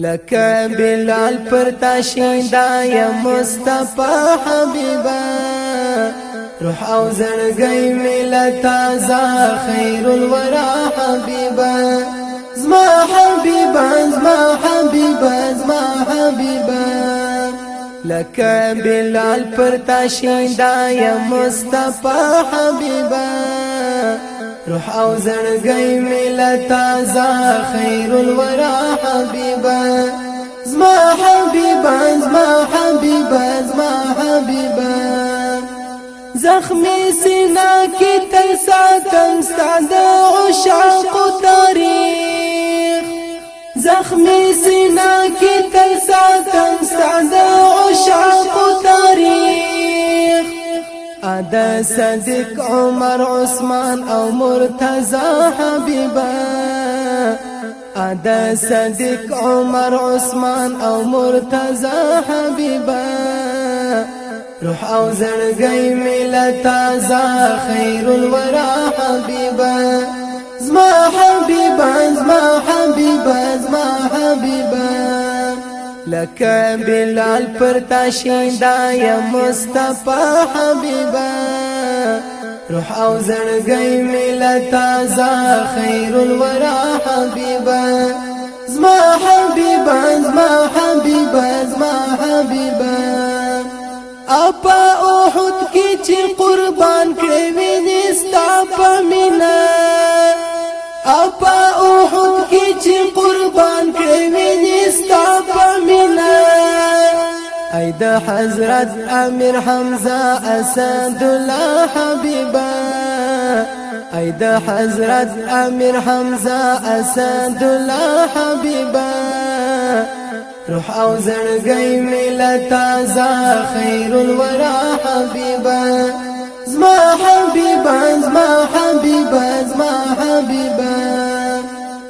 لکه بلال پر تاشیندا یا مصطفی حبیبا روح او زړګي ملتا زا خیر الورا حبیبا زما حبیبا زما حبیبا زما حبیبا لکه بلال پر تاشیندا یا مصطفی حبیبا روح او زړګي ملتا زا خير الورا حبيبا زما حبيبا زما حبيبا زما حبيبا زخمي سنا کې تل ساتم ستاد عشاق تاريخ زخمي سنا کې تل ساتم ستاد د صدیق عمر عثمان او مرتضا حبیبا ادا صدیق عمر عثمان او مرتضا حبیبا روح او زړګي مل تازه خیر الورا حبیبا زما حبیبا زما حبیبا زما حبیبا لکه بلال پر تا شیندا یا مصطفی حبیبا روح او زړګي ملتا ز خیر الورا حبیبا زما حبیبا زما حبیبا زما حبیبا اپا اوحد کی چې قربان کړې وینې ستا په مینا اپا اوحد کی چې قربان کړې د حضرت امیر حمزه اسد الله حبیبا اې د حضرت امیر حمزه اسد الله حبیبا روح او زړګي مل تازه خیر الورا حبیبا زما حبیبا زما حبیبا زما حبیبا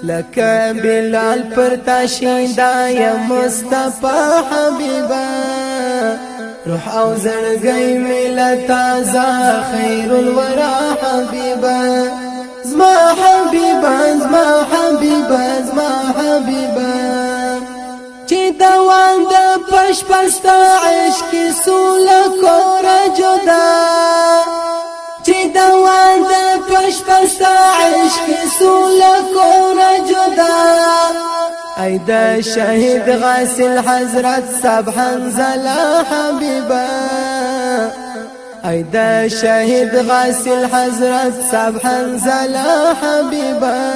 لکه بلال پر تاشیدا یا مصطفی حبیبا روح او زړګي مل تازه خير الورا حبيبا زما حبيبا زما حبيبا زما حبيبا چې دوان د پښ پښتا عشق سوله کور جدا چې دوان د پښ پښتا عشق سوله کور جدا ايدا شهيد غاسل حضرت سبحان زلا حبيبا ايدا شهيد غاسل حضرت سبحان زلا حبيبا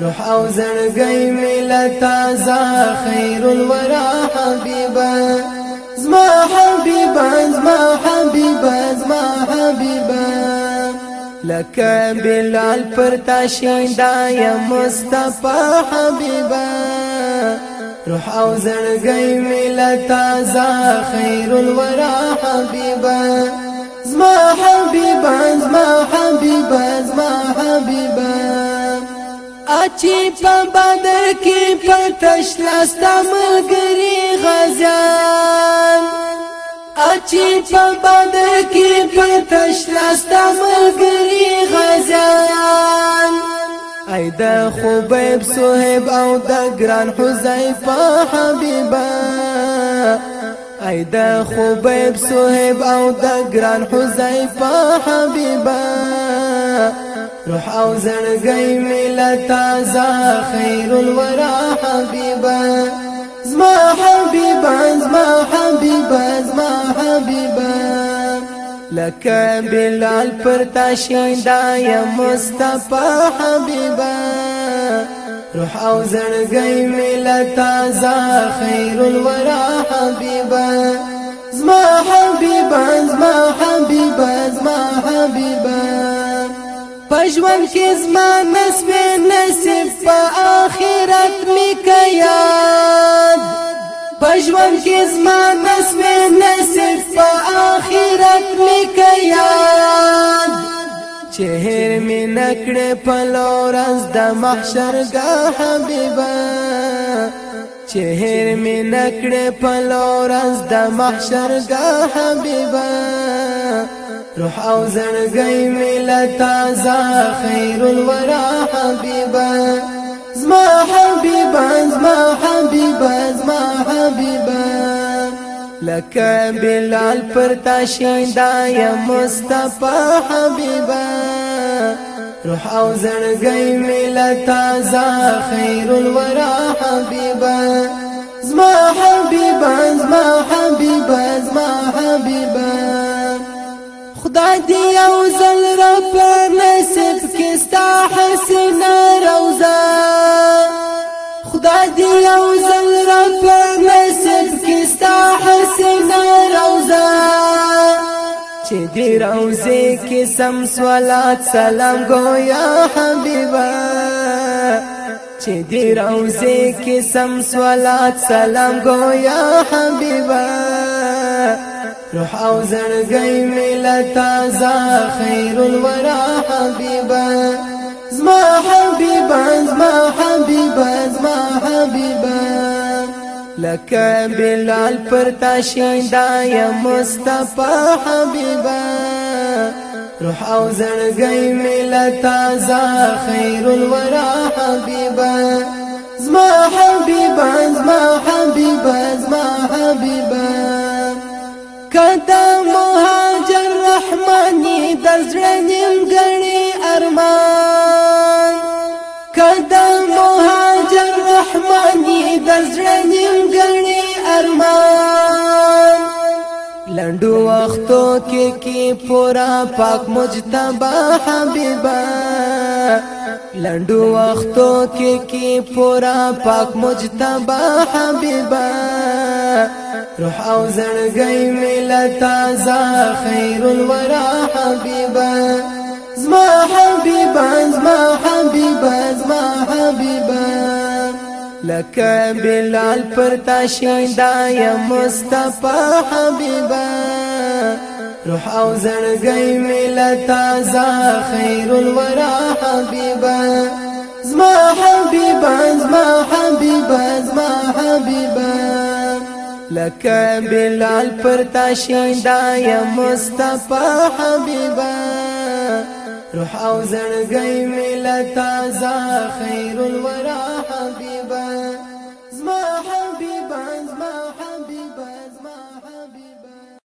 روح او زړګي ملت تازه خير الورا حبيبا زما حبيبا زکا بلال پر تاشیدا یا مصطفی حبیبا روح او زړګي ملتا ز خیر الورا حبیبا زما حبیبا زما حبیبا زما حبیبا اچی په بدر کې پتش لاستا ملګری غزا چې په بدر کې پټ شلست ملګری غزان اې د خبيب صہیب او د ګران حذیفه حبیبا اې د خبيب صہیب او د ګران حذیفه حبیبا روح او زړګي ملتا ز خیر الورا حبیبا زما حبیبا زما حبیبا حبیبا لکه بلال پر تا شیندا یا روح او زړګي مل تازه خیر الورا حبیبا زما حبیبا زما حبیبا زما حبیبا پښون کې زما نسب نصیب په آخرت میکیا پښون کې زما نسب په آخرت می کیاد چهر می نکړه په لورز د محشر گاه حبیبا چهر می نکړه په لورز د محشر گاه حبیبا روح او زړګي مل تازه خیر الورا حبیبا زما حبیبا زما حبیبا لکه بلال پر تاشیندا یا مصطفی حبیبا روح او زړګي ملا تازه خیر الورا حبیبا زما حبیبا زما حبیبا زما حبیبا خدای دی او زل را پر نصیب کستا حسین روزا خدای دی او دی روزے کی سم سوالات سلام گویا حبیبا چې دی روزه کې سم سوالات سلام گویا حبیبا روح او زړګي مل تازه خیر الورا حبیبا زما حبیبا زما حبیبا زما حبیبا لکه بلال پر تاشیدا یا مصطفی حبیبا روح او زړګي ملتا زا خیر الورا حبیبا زما حبیبا زما حبیبا زما حبیبا کدا مهاجر رحمانی د زړه نیم غړي ارمان کدا رحماني درزړه نیمګړی ارمان لندو وختو کې کې پورا پاک مجتبا حبیبا لندو وختو کې کې پورا پاک مجتبا حبیبا روح او زړګي ملتا ز خیر الورا حبیبا زما حبیبا زما حبیبا لکه بلال پر تا شیدا یا مصطفی حبیبا روح او زړګي مل تازه خیر الورا حبیبا زما حبیبا زما حبیبا زما حبیبا لکه بلال پر تا شیدا یا مصطفی حبیبا روح او زړګي مل تازه خیر الورا حبیبا